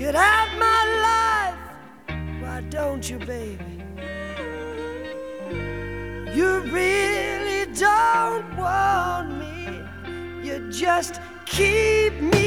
Get out my life, why don't you, baby? You really don't want me. You just keep me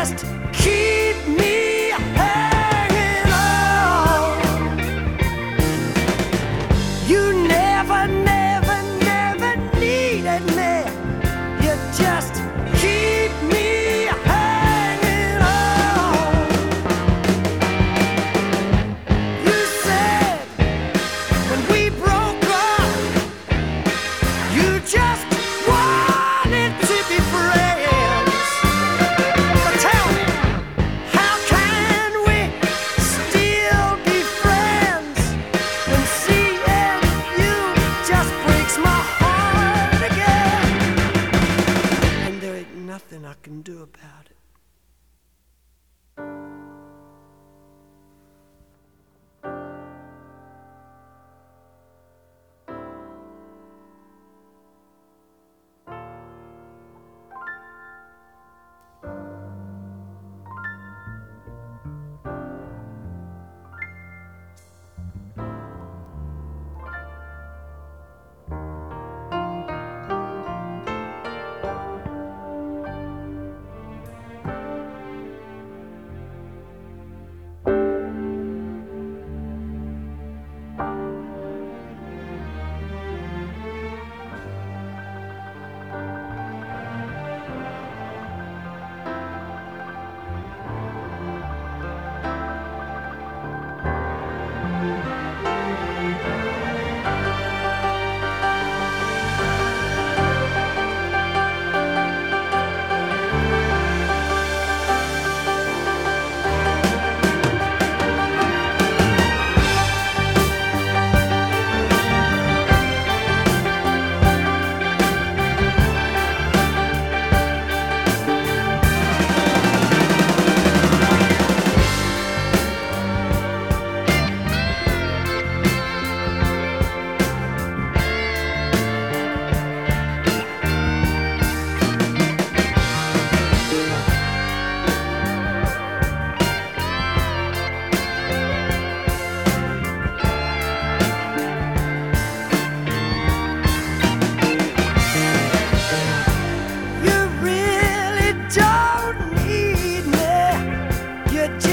just keep me.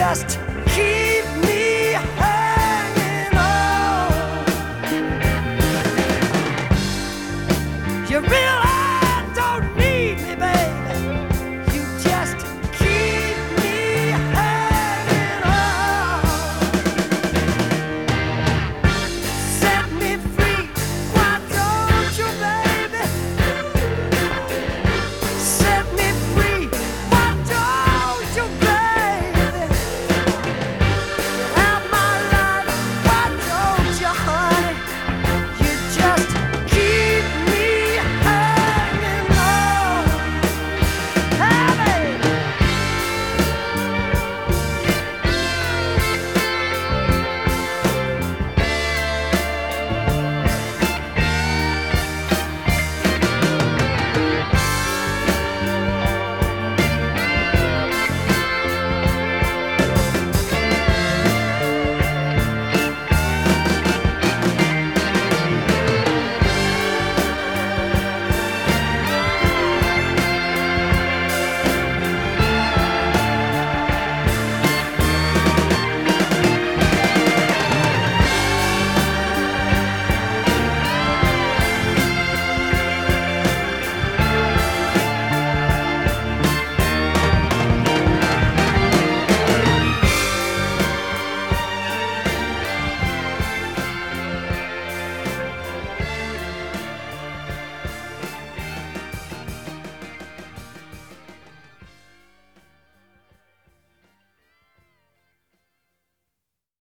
счастье.